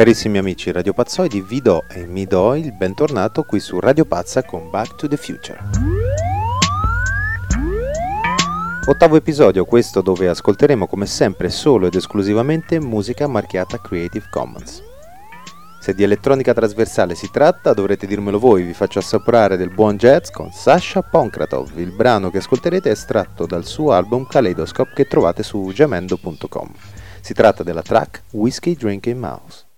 Carissimi amici Radio Pazzoidi, vi do e mi do il bentornato qui su Radio Pazza con Back to the Future. Ottavo episodio, questo dove ascolteremo come sempre solo ed esclusivamente musica marchiata Creative Commons. Se di elettronica trasversale si tratta, dovrete dirmelo voi, vi faccio assaporare del buon jazz con Sasha Ponkratov. Il brano che ascolterete è estratto dal suo album Kaleidoscope che trovate su gemendo.com. Si tratta della track Whiskey Drinking Mouse.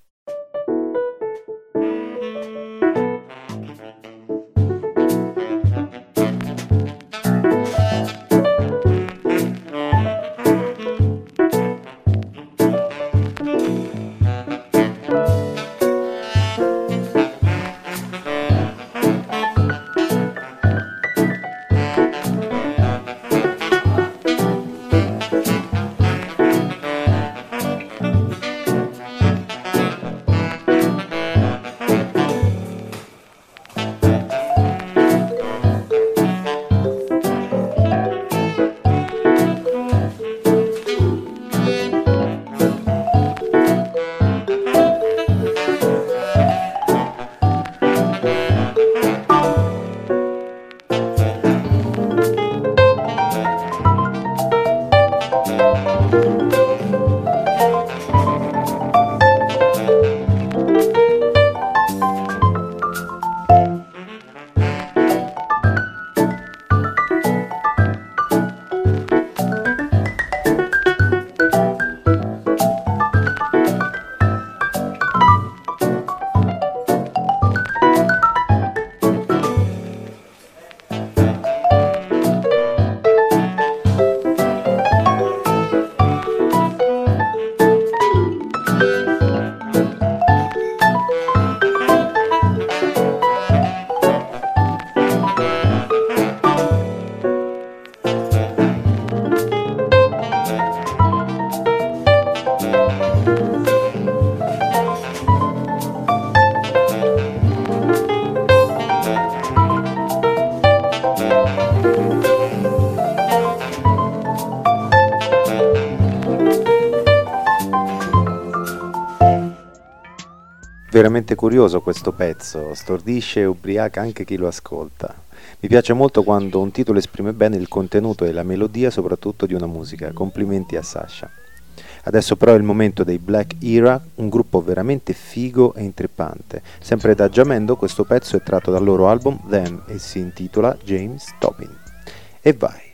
Veramente curioso questo pezzo, stordisce e ubriaca anche chi lo ascolta. Mi piace molto quando un titolo esprime bene il contenuto e la melodia soprattutto di una musica. Complimenti a Sasha. Adesso però è il momento dei Black Era, un gruppo veramente figo e intrippante. Sempre da Jamendo questo pezzo è tratto dal loro album Them e si intitola James Tobin. E vai!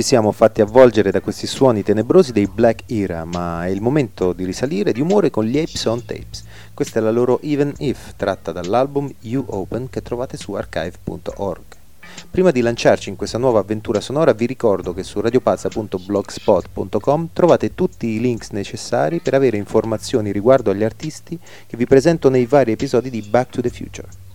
Ci siamo fatti avvolgere da questi suoni tenebrosi dei Black Era, ma è il momento di risalire di umore con gli Apes on Tapes. Questa è la loro Even If, tratta dall'album You Open che trovate su archive.org. Prima di lanciarci in questa nuova avventura sonora vi ricordo che su radiopazza.blogspot.com trovate tutti i links necessari per avere informazioni riguardo agli artisti che vi presento nei vari episodi di Back to the Future.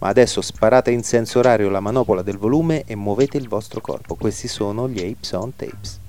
Ma adesso sparate in senso orario la manopola del volume e muovete il vostro corpo. Questi sono gli Apes on Tapes.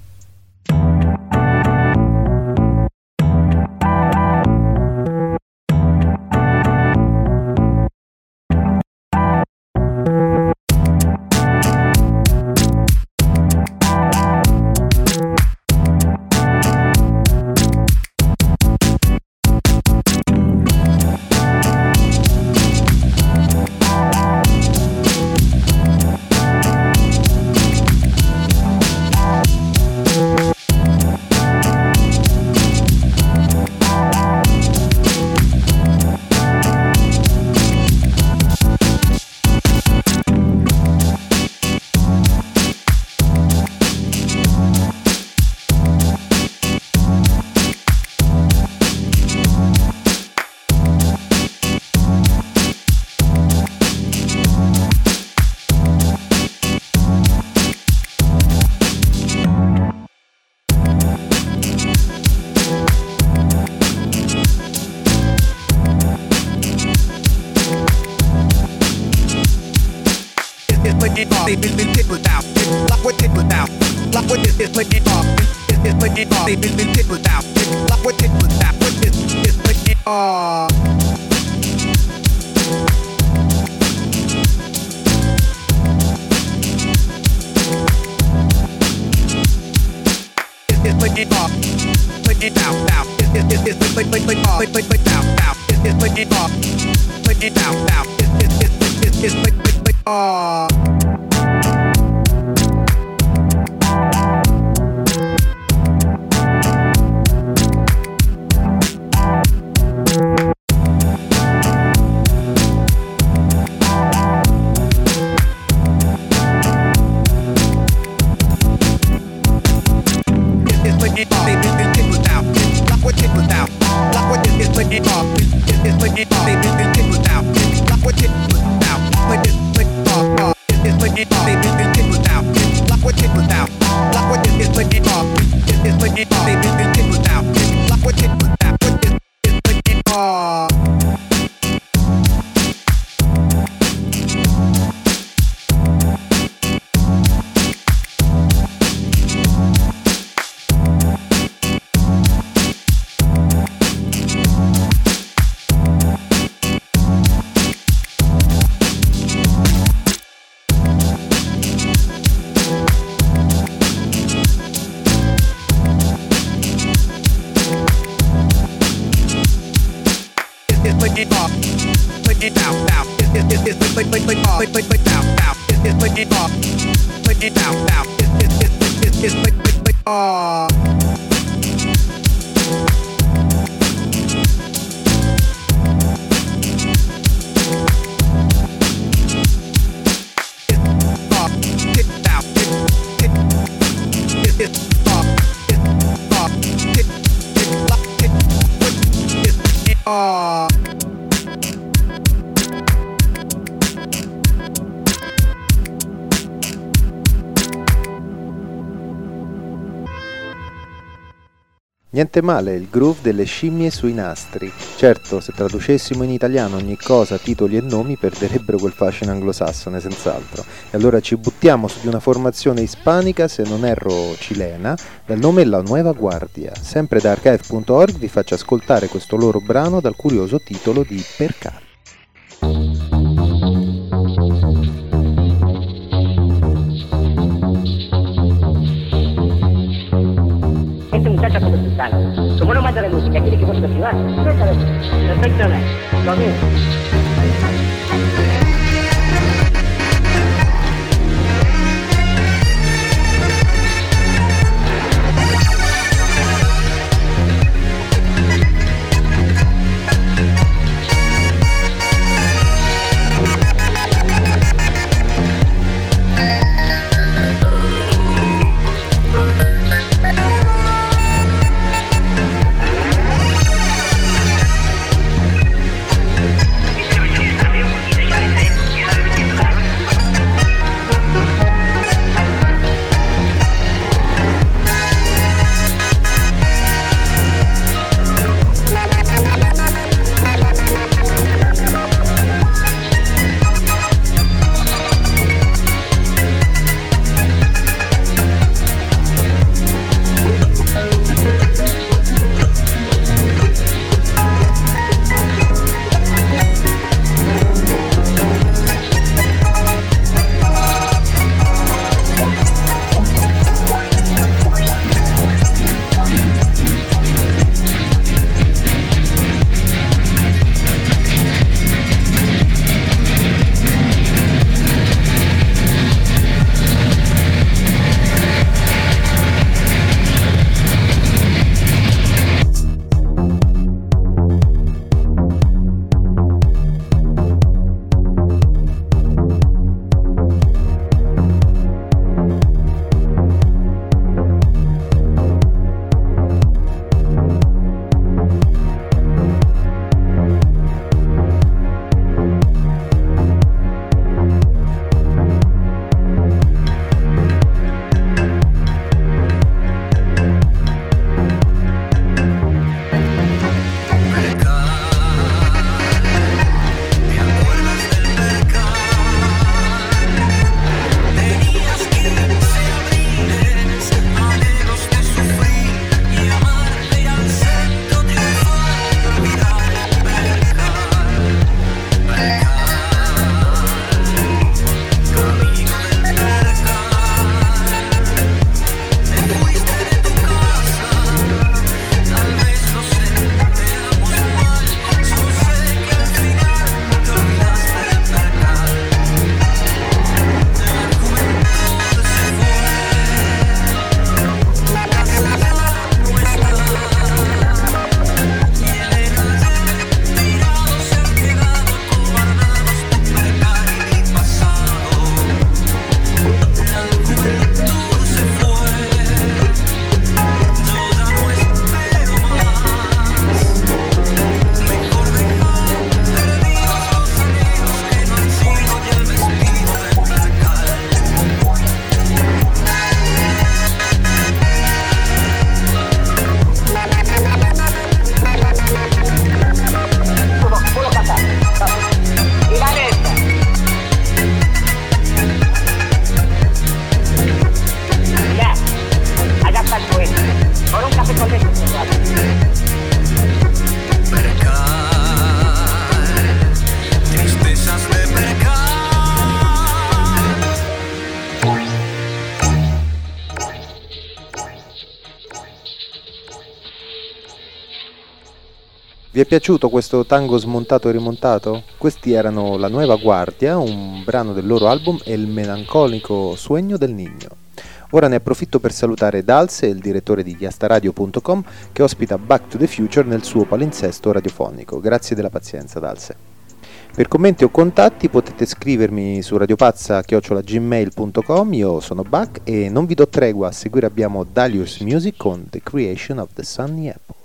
put it off, put it out, out. Is is is put put put off, put put out, out. Is is put it off, put it out, out. Is is is is put put put off. Aww. Niente male, il groove delle scimmie sui nastri. Certo, se traducessimo in italiano ogni cosa, titoli e nomi, perderebbero quel fascino anglosassone, senz'altro. E allora ci buttiamo su di una formazione ispanica, se non erro cilena, dal nome La Nueva Guardia. Sempre da archive.org vi faccio ascoltare questo loro brano dal curioso titolo di Percar. Como no manda la música, quiere que vos lo escribas. Perfecto, lo mismo. Piaciuto questo tango smontato e rimontato? Questi erano La Nueva Guardia, un brano del loro album e il melanconico Sueño del Niño. Ora ne approfitto per salutare Dalse, il direttore di Chiastaradio.com, che ospita Back to the Future nel suo palinsesto radiofonico. Grazie della pazienza, Dalse. Per commenti o contatti potete scrivermi su radiopazza.gmail.com, io sono Buck e non vi do tregua, a seguire abbiamo Dalius Music con The Creation of the Sunny Apple.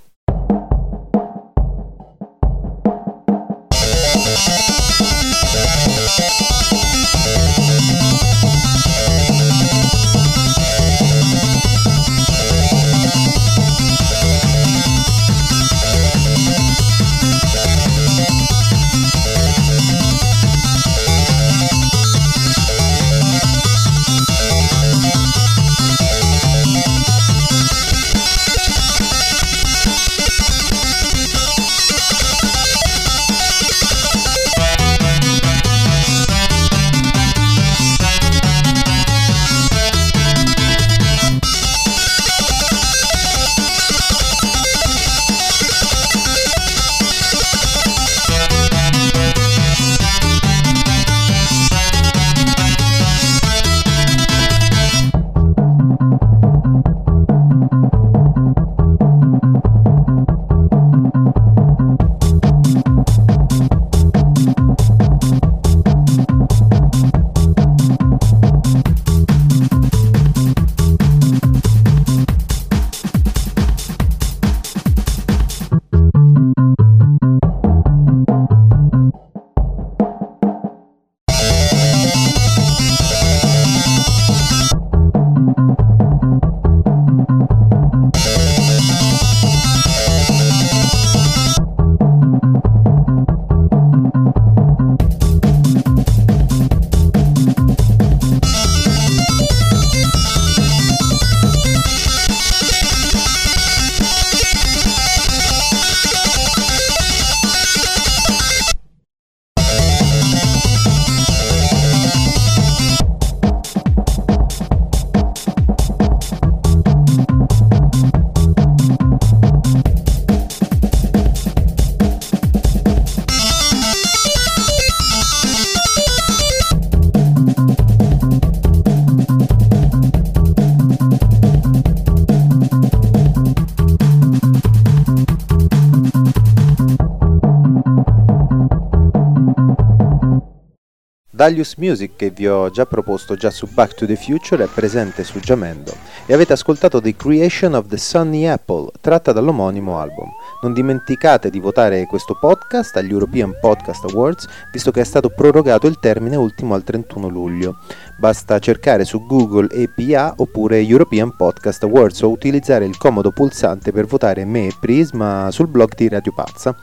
Dalius Music che vi ho già proposto già su Back to the Future è presente su Giamendo e avete ascoltato The Creation of the Sunny Apple tratta dall'omonimo album. Non dimenticate di votare questo podcast agli European Podcast Awards visto che è stato prorogato il termine ultimo al 31 luglio. Basta cercare su Google EPA oppure European Podcast Awards o utilizzare il comodo pulsante per votare me e Prisma sul blog di Radio Pazza.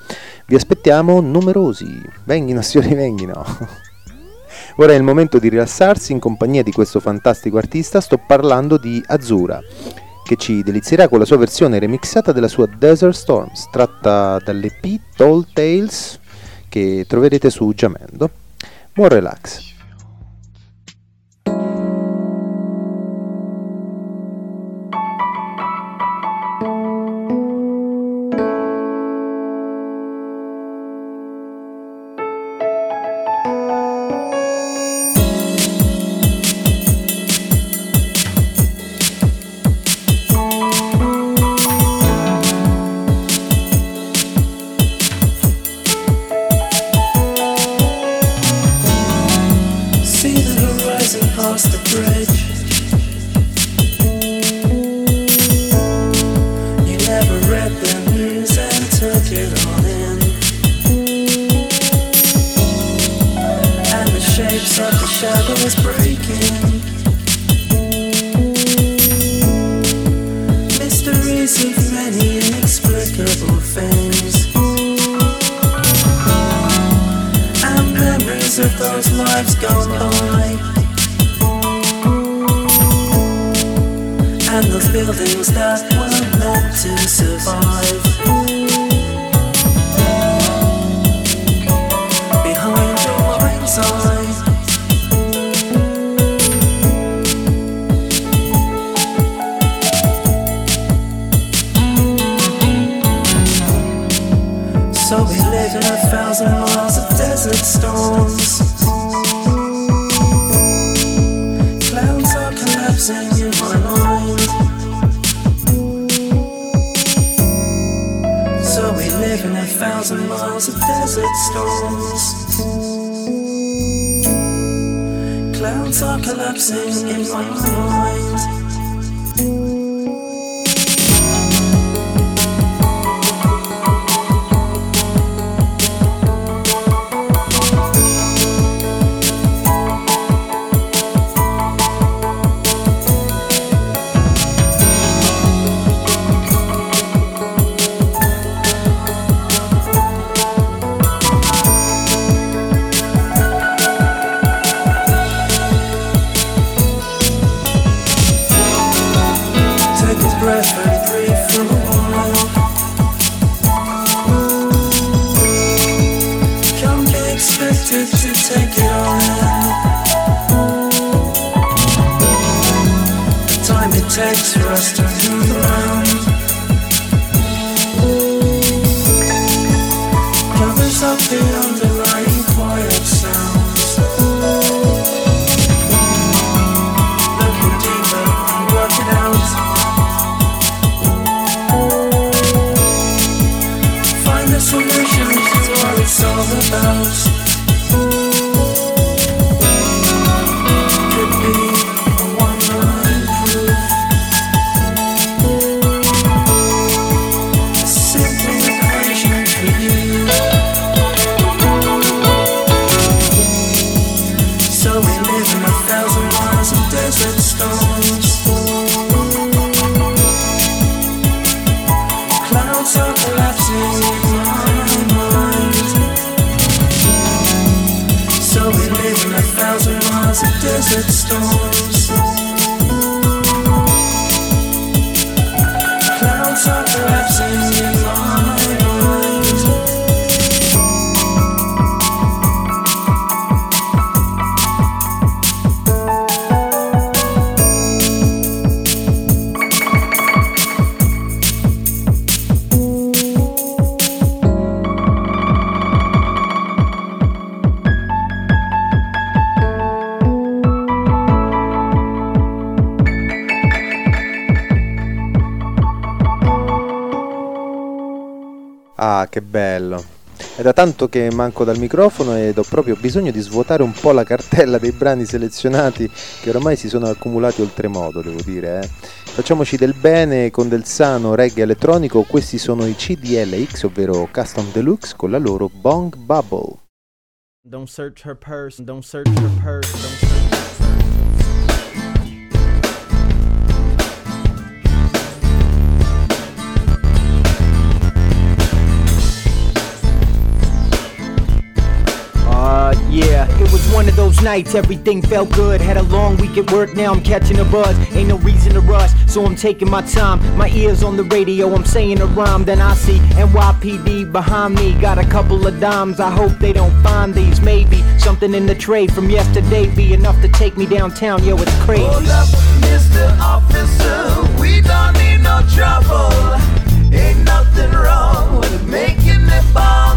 Vi aspettiamo numerosi. Venghino, signori, venghino. Ora è il momento di rilassarsi in compagnia di questo fantastico artista, sto parlando di Azura, che ci delizierà con la sua versione remixata della sua Desert Storms, tratta dall'EP Tall Tales che troverete su Giamendo. Buon relax! desert storm. Che bello. È da tanto che manco dal microfono ed ho proprio bisogno di svuotare un po' la cartella dei brani selezionati che oramai si sono accumulati oltremodo, devo dire. Eh. Facciamoci del bene con del sano reggae elettronico, questi sono i CDLX, ovvero Custom Deluxe con la loro Bong Bubble. Don't search her purse, don't search her purse, don't search was one of those nights, everything felt good. Had a long week at work, now I'm catching a buzz. Ain't no reason to rush, so I'm taking my time. My ears on the radio, I'm saying a rhyme. Then I see NYPD behind me. Got a couple of dimes, I hope they don't find these. Maybe something in the tray from yesterday be enough to take me downtown. Yo, it's crazy. Hold up, Mr. Officer, we don't need no trouble. Ain't nothing wrong with making it bomb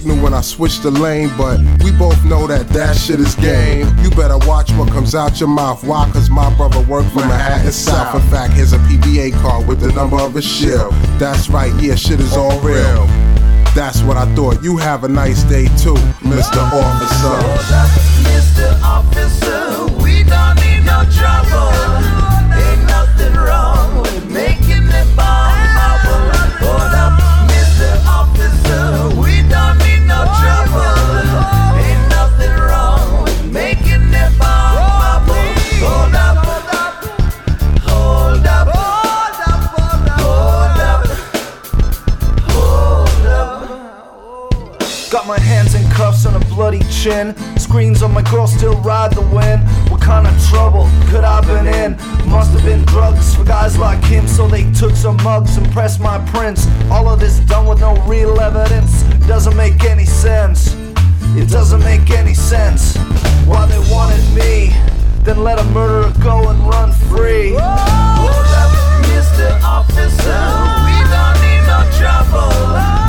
signal when I switched the lane, but we both know that that shit is game. You better watch what comes out your mouth. Why? Cause my brother worked for Manhattan South. In fact, here's a PBA card with the number of his ship. That's right, yeah, shit is all real. That's what I thought. You have a nice day too, Mr. Officer. Mr. Officer, we chin. Screens on my girl still ride the wind. What kind of trouble could I have been in? Must have been drugs for guys like him, so they took some mugs and pressed my prints. All of this done with no real evidence. Doesn't make any sense. It doesn't make any sense. Why they wanted me, then let a murderer go and run free. Hold up, Mr. Officer, we don't need no trouble.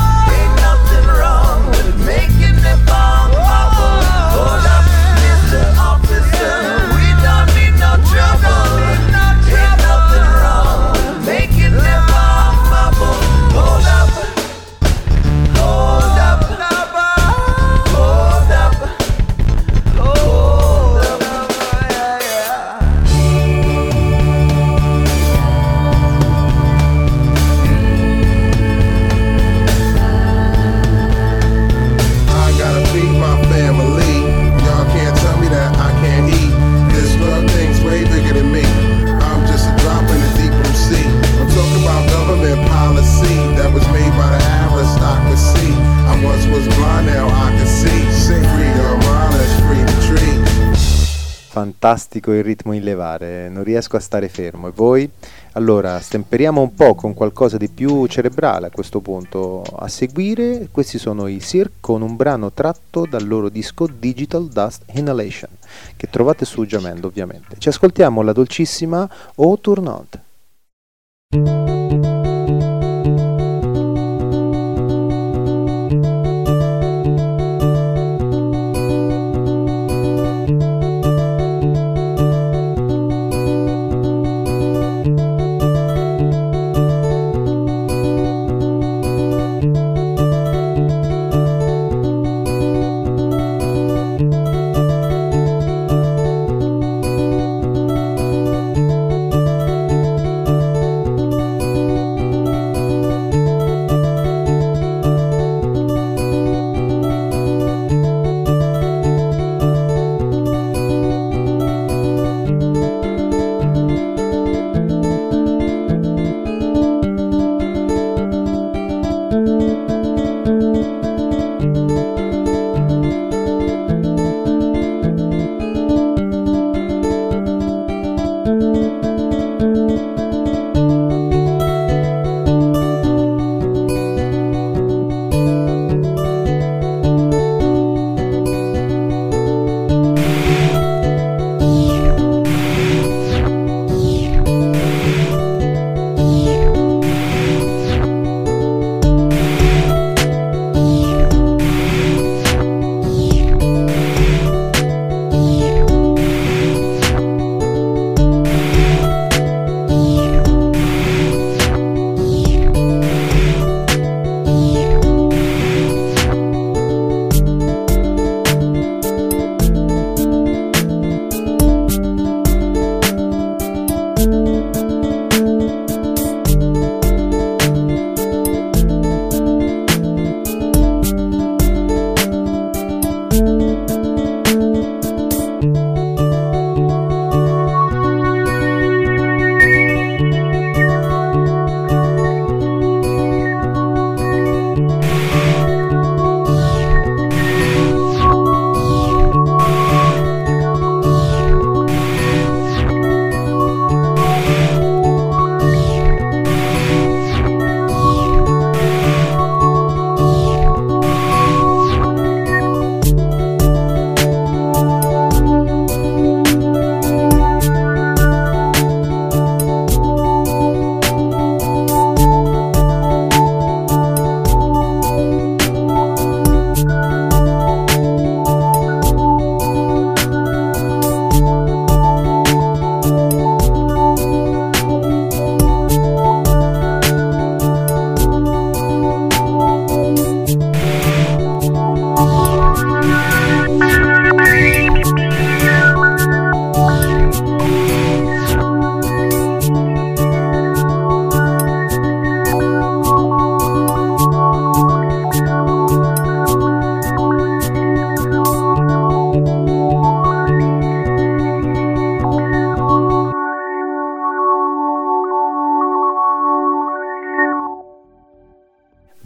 Fantastico il ritmo in levare, non riesco a stare fermo. E voi? Allora, stemperiamo un po' con qualcosa di più cerebrale a questo punto. A seguire, questi sono i Cirque con un brano tratto dal loro disco Digital Dust Inhalation, che trovate su Jamendo ovviamente. Ci ascoltiamo la dolcissima Au Tournant.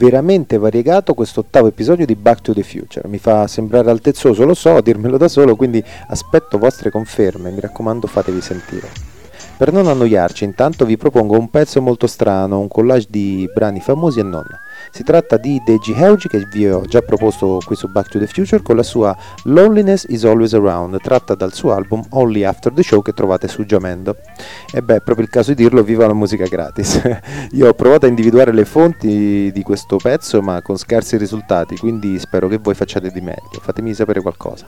Veramente variegato questo ottavo episodio di Back to the Future. Mi fa sembrare altezzoso, lo so, dirmelo da solo, quindi aspetto vostre conferme, mi raccomando fatevi sentire. Per non annoiarci, intanto vi propongo un pezzo molto strano, un collage di brani famosi e non. Si tratta di Deji Heuji che vi ho già proposto qui su Back to the Future con la sua Loneliness is Always Around, tratta dal suo album Only After the Show che trovate su Jamendo. E beh, è proprio il caso di dirlo, viva la musica gratis. Io ho provato a individuare le fonti di questo pezzo ma con scarsi risultati, quindi spero che voi facciate di meglio. Fatemi sapere qualcosa.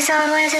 is on, what is?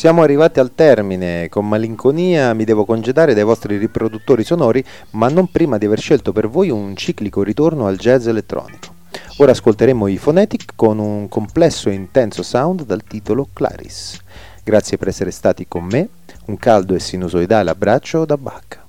Siamo arrivati al termine, con malinconia mi devo congedare dai vostri riproduttori sonori, ma non prima di aver scelto per voi un ciclico ritorno al jazz elettronico. Ora ascolteremo i Phonetic con un complesso e intenso sound dal titolo Clarice. Grazie per essere stati con me, un caldo e sinusoidale abbraccio da Bach.